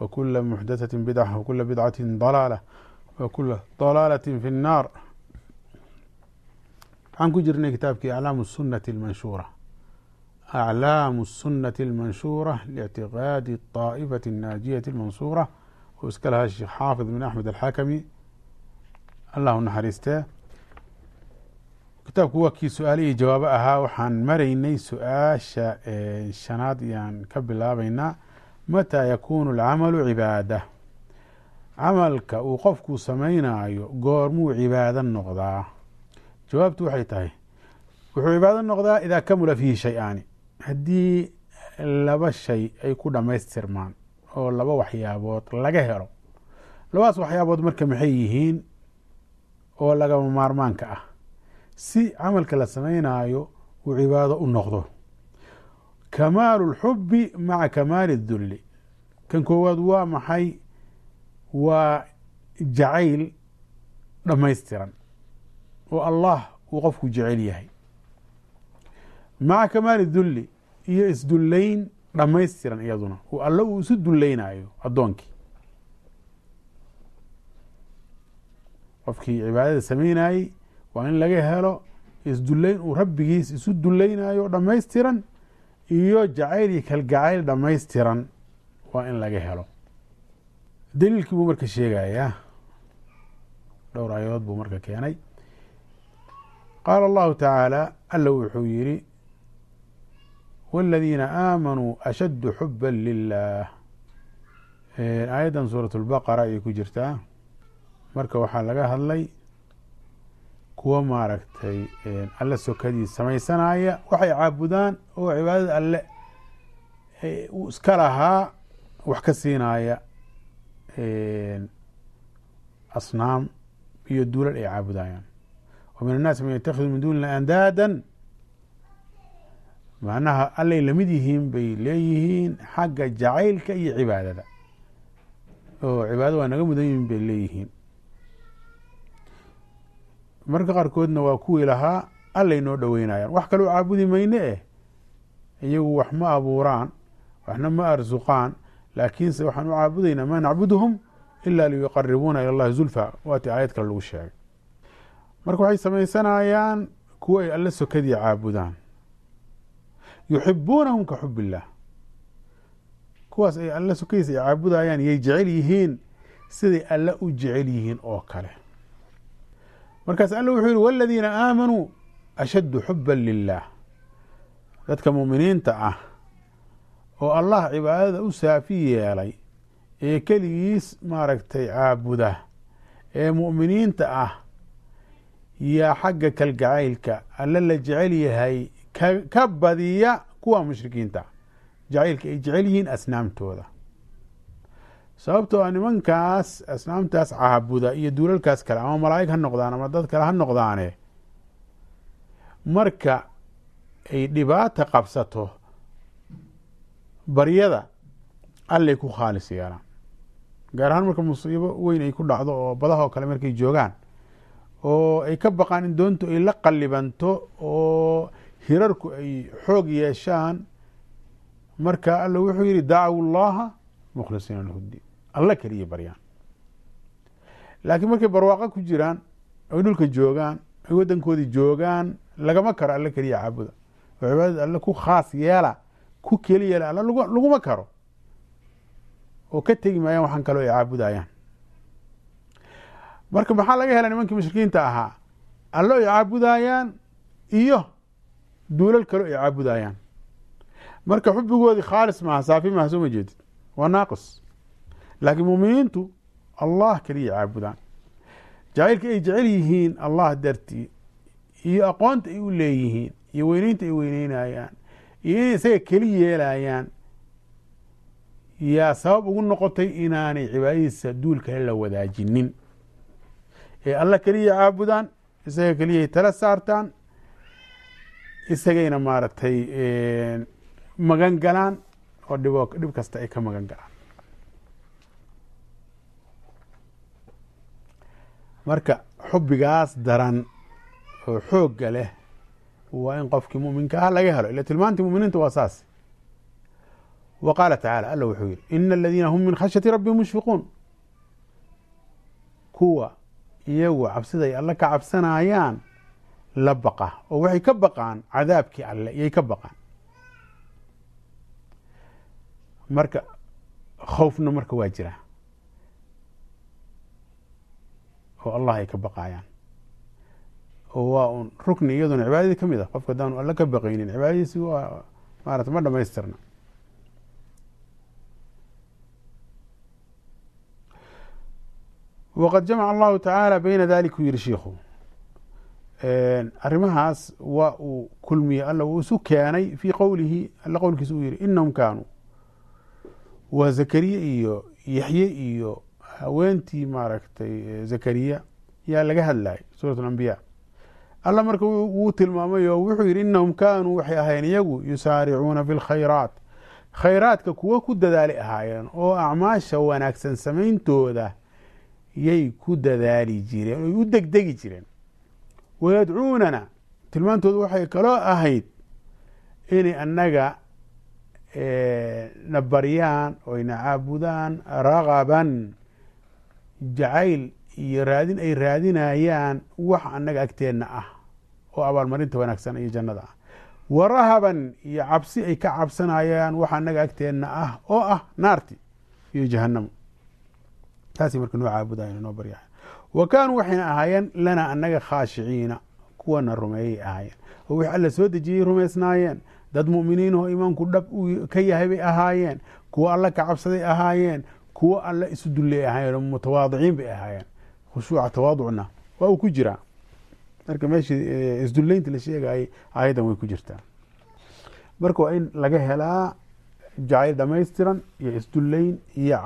وكل محدثة بدعة وكل بدعة ضلالة وكل ضلالة في النار waxaan ku jirnay kitaabkii aclaamu الsunati اlmanshuura aclaamu الsunati اlmanshuura liictiqaadi طaa'ifati الnaajiyati اlmansuura oo iska lahaa sheekh xaafid bin axmed alxakami allah u naxariistee kitaabku waa kii su-aale iyo jawaabo ahaa waxaan maraynay su-aasha shanaad ayaan ka bilaabeynaa mataa yakuunu alcamalu cibaada camalka uu qofku sameynaayo goormuu cibaado noqdaa jawaabtu waxay tahay. wuxuu cibaado noqdaa idaa kamula fiihi shay-aani haddii laba shay ay ku dhammaystirmaan oo laba waxyaabood laga helo labadaas waxyaabood marka maxay yihiin oo lagama maarmaanka ah si camalka la sameynaayo uu cibaado u noqdo kamaalu اlxubi maca kamaali اdulli kan koowaad waa maxay? Waa jacayl dhammaystiran oo allah uu qofku jecel yahay. Maca kamaali dulli iyo isdullayn dhammaystiran iyaduna oo alle uu isu dulleynayo addoonkii. Qofkii cibaadada sameynayey waa in laga helo isdullayn uu rabbigiis isu dulleynayo dhammaystiran iyo jacayl iyo kalgacayl dhammaystiran waa in laga helo. Daliilkii buu marka sheegayaa dhowr aayadood buu marka keenay. Qaala allahu tacaala alla wuxuu yidhi waladiina aamanuu ashaddu xuba lilah aayaddan suurat lbaqara ayay ku jirtaa. Marka waxaa laga hadlay kuwa maaragtay alle sokadiis samaysanaya waxay caabudaan oo cibaadada alle uu iska lahaa wax ka siinaya asnaam iyo duulal ay caabudayaan. Wa min annaasi man yatakhidu min duni illahi andaadan macnaha allay la mid yihiin bay leeyihiin xagga jacaylka iyo cibaadada. Oo cibaadada waa naga mudan yihiin bay leeyihiin marka qaarkoodna waa kuwii lahaa allay noo dhoweynayaan. Wax kaloo caabudi mayne eh. Iyagu wax ma abuuraan waxna ma arsuqaan laakiinse waxaan u caabudaynaa maa nacbuduhum ila liyuqaribuuna ila llahi zulfa. Waatii aayad kale lagu sheegay. Marka waxay samaysanayaan kuwo ay alle sokadii caabudaan. Yuxibuunahum ka xub illah kuwaas ay alle sokadiis ay caabudayaan yay jecel yihiin siday alle u jecel yihiin oo kale markaas alle wuxuu yihi waladiina aamanuu ashaddu xuba lilah dadka muuminiinta ah oo allah cibaadada u saafi yeelay ee keligiis maaragtay caabuda ee mu'miniinta ah yaa xagga kalgacaylka alle la jecel yahay ka badiya kuwa mushrikiinta jacaylka ay jecel yihiin asnaamtooda sababtoo a nimankaas asnaamtaas caabuda iyo duulalkaas kale ama malaa'ig ha noqdaan ama dad kale ha noqdaane marka ay dhibaata qabsato baryada allay ku khaalis yeelaan. Gaar ahaan marka musiibo weyn ay ku dhacdo oo badahoo kale markay joogaan oo ay ka baqaan in doontu ay la qallibanto oo hirarku ay xoog yeeshaan marka alla wuxuu yihi dacawu llaha mukhlisiina lahu alla keliya baryaan. Laakiin markay barwaaqo ku jiraan ay dhulka joogaan ay waddankoodii joogaan lagama karo alla keliya caabuda. Oo cibaadada alle ku khaas yeela ku keli yeela alla laguma karo. Oo ka tegi maayaan waxaan kaloo ay caabudayaan. Marka maxaa laga hela nimankii mushrikiinta ahaa? Allo ay caabudayaan iyo duulal kaloo ay caabudayaan. Marka xubigoodii khaalis maaha saafi maaha soo ma jeedid waa naaqis laakiin muuminiintu allah keliya caabudaan. Jacaylka ay jecel yihiin allah dartii iyo aqoonta ay u leeyihiin iyo weyneynta ay weyneynayaan iyo inay isaga keli yeelayaan yaa sabab ugu noqotay inaanay cibaadadiisa duul kale la wadaajinin. Ee alla keliya caabudaan isaga keliyay tala saartaan isagayna maaragtay magan galaan oo dhib dhib kasta ay ka magan galaan marka xubbigaas daran oo xoogga leh waa in qofkii muminka ah laga helo. Ila tilmaantii muminiinta waa saas. Wa qaala tacaala alla wuxuu yihi ina aladiina hum min khashyati rabbihim mushfiquun. Kuwa iyagu cabsiday alle ka cabsanayaan la baqa. Oo waxay ka baqaan cadaabkii alle iyay ka baqaan. Marka khowfna marka waa jira oo allah ay ka baqayaan oo waa un rukni iyaduna cibaadadii ka mid a qofka haddaanu alle ka baqaynin cibaadadiisi waa maarata ma dhamaystirna waqad jamaca allahu tacaala beyna dalik uu yihi shiikhu arrimahaas waa uu kulmiyey alla uu isu keenay fii qowlihi alla qowlkiisa uu yihi inahum kaanuu. Waa zakariye iyo yaxye iyo haweentii maaragtay zakariya yaa laga hadlayay suurat alambiya alla marka wuu tilmaamay oo wuxuu yihi inahum kaanuu waxay ahaayeen iyagu yusaaricuuna fi lkhayraat khayraadka kuwo ku dadaali ahaayeen oo acmaasha wanaagsan samayntooda yay ku dadaali jireen oy u degdegi jireen. Wayadcuunana tilmaantoodu waxay kaloo ahayd inay annaga na baryaan oy na caabudaan ragaban jacayl iyo raadin ay raadinayaan wax annaga agteenna ah oo abaalmarinta wanaagsan iyo jannada ah. Wa rahaban iyo cabsi ay ka cabsanayaan wax annaga agteenna ah oo ah naarti iyo jahanamo taasay marka noo caabudayan noo baryahan wa kaanuu waxayna ahaayeen lana annaga khaashiciina kuwana rumeeyay ahaayeen. Oo wix alla soo dejiyey rumaysnaayeen dad mu'miniin oo iimaanku dhab ka yahay bay ahaayeen. Kuwo alla ka cabsaday ahaayeen kuwo alla isu dulley ahaayeen oo mutawaadiciin bay ahaayeen. Khushuuca tawaaducna waa uu ku jiraa. Marka meeshii isdullaynta la sheegayay aayaddan way ku jirtaa. Marka waa in laga helaa jacayl dhamaystiran iyo isdullayn iyo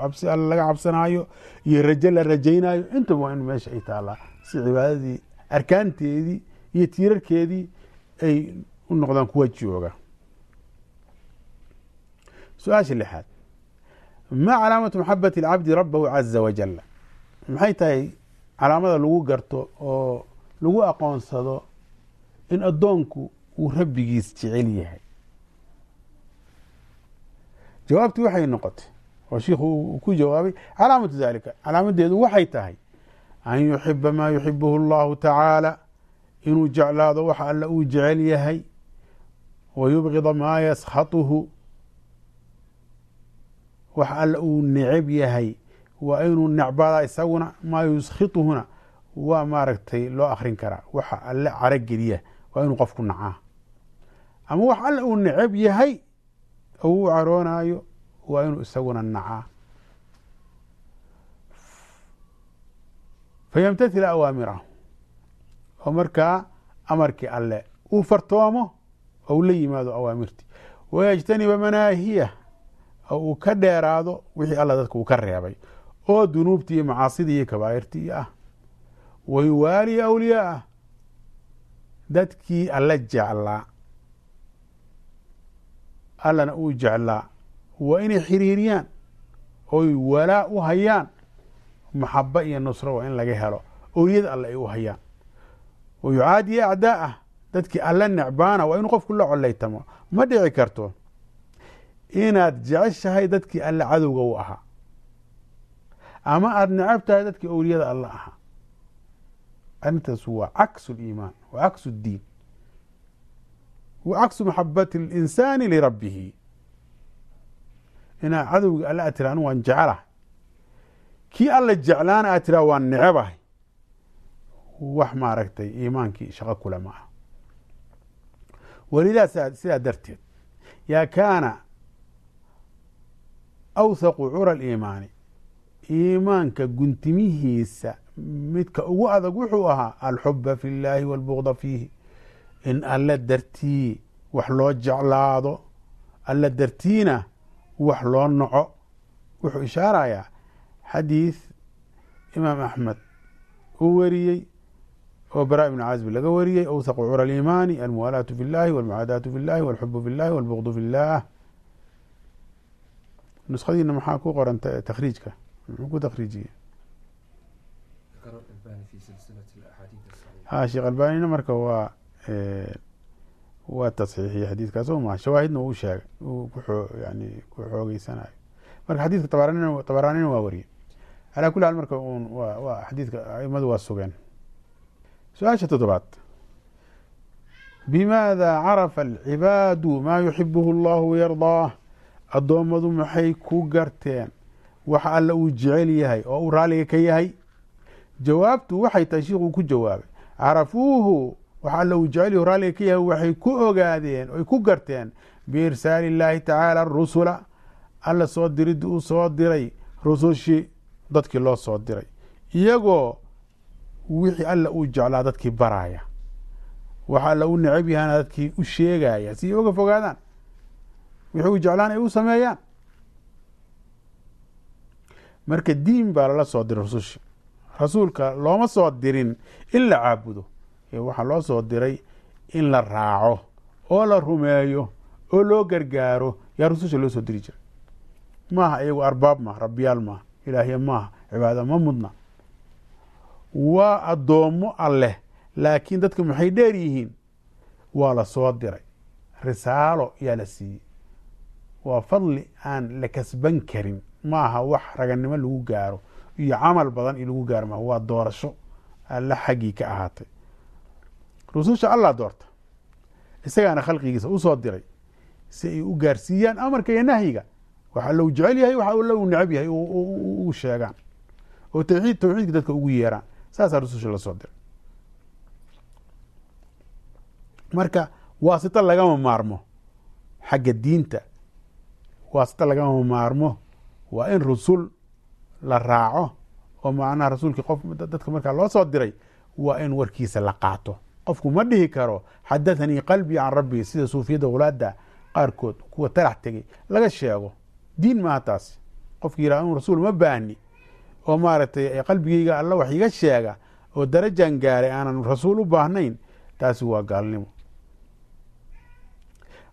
cabsi alle laga cabsanaayo iyo rajo la rajaynayo intaba waa in meesha ay taallaa. Si cibaadadii arkaanteedii iyo tiirarkeedii ay u noqdaan kuwa jooga. Su'aasha lixaad maa calaamatu maxabati alcabdi rabahu caza wajala maxay tahay calaamada lagu garto oo lagu aqoonsado in addoonku uu rabbigiis jecel yahay jawaabtii waxay noqotay oo shiikhu ku jawaabay calaamatu dalika calaamadeedu waxay tahay an yuxiba maa yuxibuhu allahu tacaala inuu jeclaado waxa alla uu jecel yahay wa yubgida maa yaskhatuhu wax alla uu neceb yahay waa inuu necbada isaguna maa yuskhituhuna waa maaragtay loo akrin karaa. Waxa alle carogeliya waa inuu qofku nacaa. Ama wax alla uu neceb yahay oo u caroonayo waa inuu isaguna nacaa. Fayamtathila awaamirahu oo markaa amarkii alle uu fartoomo oo u la yimaado awaamirtii wayajtaniba manaahiyah oo uu ka dheeraado wixii alla dadka uu ka reebay oo dunuubtii iyo macaasidii iyo kabaa'irtii ah wayuwaaliya awliyaa'ah dadkii alla jeclaa. Allana uu jeclaa. Waa inay xiriiriyaan. Oy walaa u hayaan. Maxaba iyo nusro waa in laga helo. Owliyada alle ay u hayaan. Wa yucaadiya acdaa'ah dadkii alla necbaana waa inuu qofku la coleytamo ma dhici karto inaad jeceshahay dadkii alle cadowga u ahaa. Ama aada necab tahay dadkii owliyada alle ahaa. Arrintaas waa caksu liimaan wa caksu اddiin wa caksu maxabati اlinsaani lirabbihi inaad cadowga alle aad tira anu waan jecelahay kii alla jeclaana aad tiraa waan necebahay wax maaragtay iimaankii shaqo kule ma sidaa darteed yaa kaana awthaqu cura aliimaani iimaanka guntimihiisa midka ugu adag wuxuu ahaa alxuba fi llaahi walbugda fiihi in alle dartii wax loo jeclaado alle dartiina wax loo noco wuxuu ishaarayaa xadiid imaam axmed uu wariyey oo bara ibn caazib laga wariyey awthaqu cura aliimaani almuwaalaatu fi llahi walmucaadaatu fi llahi walxubu fi llahi walbugdu fi llah nuskhadiina maxaa ku qoran takhriijka? Muxuu ku takhriijiyey? Ha sheekh albanina marka waa waa tasxiixiyey xadiidkaas o ma shawaahidna uu sheegay uu ku yani ku xoogeysanayo marka xadiidka tabaran tabaraanina waa wariyey. Calaa kuli xaal marka un wa waa xadiidka aimadu waa sugeen. Su'aasha toddobaad. Bimaada carafa alcibaadu maa yuxibuhu allahu wayardaah addoommadu maxay ku garteen? Waxa alla uu jecel yahay oo uu raalliga ka yahay? Jawaabtu waxay tahay shiikhuu ku jawaabay. Carafuuhu waxa alla uu jecel yahy o raalliga ka yahay waxay ku ogaadeen oy ku garteen biirsaali illaahi tacaala arusula alla soo diriddi uu soo diray rusushii dadkii loo soo diray. Iyagoo wixii alla uu jeclaa dadkii baraya. Waxa alla u necab yahana dadkii u sheegaya. Si ay oga fogaadaan wixii uu jeclaan ay u sameeyaan. Marka diin baa lala soo diray rusushii rasuulka looma soo dirin in la caabudo. Ee waxaa loo soo diray in la raaco oo la rumeeyo oo loo gargaaro yaa rususha loo soo diri jiray. Maaha iyagu arbaab maaha rabbiyaal maaha ilaahya maaha cibaada ma mudna. Waa addoommo alleh laakiin dadka maxay dheer yihiin? Waa la soo diray. Risaalo yaa la siiyey waa fadli aan la kasban karin. Maaha wax raganimo lagu gaaro iyo camal badan iyo lagu gaaro. Maaha waa doorasho alla xaggii ka ahaatay. Rususha allah doorta. Isagaana khalqigiisa u soo diray si ay u gaarsiiyaan amarka iyo nahyiga. Waxa lou jecel yahay waxa lou necab yahay u sheegaan. Oo tawxiid tawxiidka dadka ugu yeeraan. Saasaa rususha la soo diray. Marka waasito lagama maarmo xagga diinta waasito lagama maarmo. Waa in rusul la raaco oo macnaha rasuulkii qof dadka markaa loo soo diray waa in warkiisa la qaato. Qofku ma dhihi karo xadathanii qalbii can rabbii sida suufiyadda wulaada qaarkood kuwa talax tegey laga sheego diin maaha taasi qofki yihah inu rasuul ma baahni oo maaragtay qalbigeyga alla wax iga sheega oo darajan gaaray aanan rasuul u baahnayn taasi waa gaalnimo.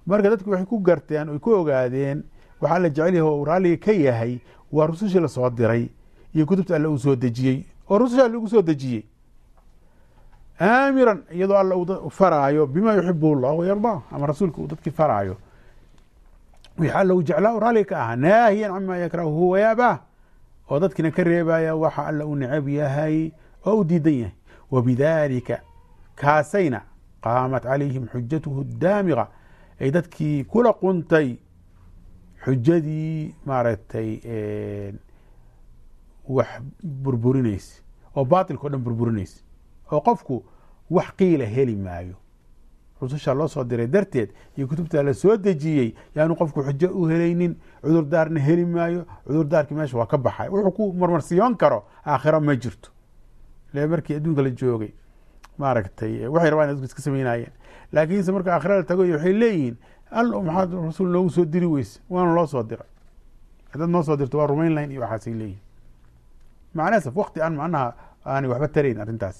Marka dadki waxay ku garteen oy ku ogaadeen waxaa la jecel yahay oo raalliga ka yahay waa rusushii la soo diray iyo kutubta alle uu soo dejiyey. Oo rususha alle soo dejiyey. Aamiran iyadoo alla uu faraayo bima yuxibuhu llah wayardaa ama rasuulka uu dadkii faraayo. Wixii alla jeclaa u raalliga ka ahaa naahiyan cama yakrahuhu wayaabah oo dadkina ka reebaya waxa alla uu necab yahay oo u diidan yahay. Wabidalika kaasayna qaamat calayhim xujatuhu daamiqa. Ay dadkii kula quntay xujadii maaragtay wax burburinaysa oo baatilka o dhan burburinaysa oo qofku wax qiila heli maayo. Rususha loo soo diray darteed iyo kutubta la soo dejiyey yaanu qofku xujo u helaynin cudurdaarna heli maayo cudurdaarkii meesha waa ka baxay. Wuxuu ku marmarsiyoon karo aakhiro ma jirto. Le markii adduunka la joogay maaragtay waxay rabaan iska samaynayeen laakiinse marka aakhira la tago waxay leeyihiin allo maxaad rasuul noogu soo diri weyse waana loo soo diray. Haddaad noo soo dirto waa rumayn lahayn iyo waxaasay leeyihiin macnasaf wakti aan macnaha aanay waxba tarayn arrintaas.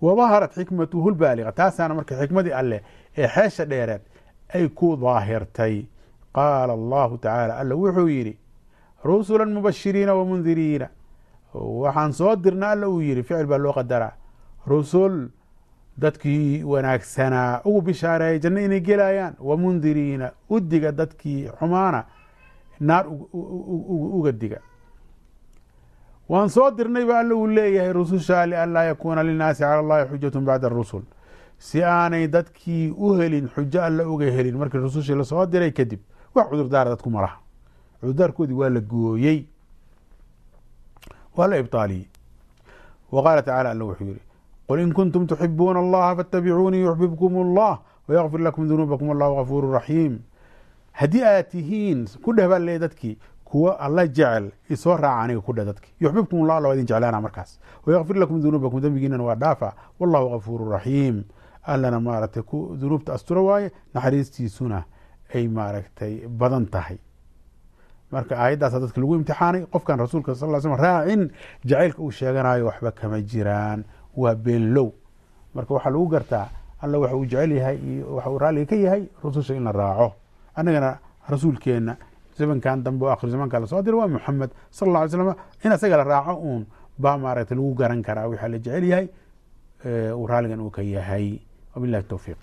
Wadaharat xikmatuhu lbaaliga taasaana marka xikmadii alleh ee xeesha dheereed ay ku daahirtay qaala allahu tacaala alla wuxuu yidhi rusula mubashiriina wamundiriina waxaan soo dirna alla uu yihi ficil baa loo qadaraa. Rusul dadkii wanaagsanaa ugu bishaareeyay janno inay gelayaan. Wamundiriina udiga dadkii xumaana naar uga diga. Waan soo dirnay ba alla uu leeyahay rususha lianlaa yakuuna linaasi cala allahi xujatu bacda arusul si aanay dadkii u helin xujo alla uga helin markii rusushii la soo diray kadib wax cudurdaara dadku malaha cudurdaarkoodii waa la gooyey. Waa la ibطaaliyey wa qaala tacala alla wuxuu yihi qul in kuntum tuxibuuna allaha faاtabicuunii yuxbibkum allah wayakfir lakum dunuubakum allahu gafuuru raxiim haddii aad tihiin ku dheh baa leey dadkii kuwo alla jecel isoo raaca aniga ku dheh dadki yuxbibkum allah alla waa idin jeclaana markaas wayakfir lakum dunuubakum dembigiinana waa dhaafa wallahu gafuuru raxiim allana maaragtay dunuubta astura waaye naxariistiisuna ay maaragtay badan tahay marka aayaddaasa dadka lagu imtixaanay qofkan rasuulka sal ly slm raacin jacaylka uu sheeganayo waxba kama jiraan waa beenlow marka waxaa lagu gartaa alla waxa uu jecel yahay iyo waxa uu raalliga ka yahay rususha in la raaco. Annagana rasuulkeenna zamankan dambe oo akhir zamanka la soo dira waa muxamed sal alla alay slam in asaga la raaco uun baa maaragtay lagu garan karaa. Waxaa la jecel yahay uu raalligan uu ka yahay. Wabillahi towfiiq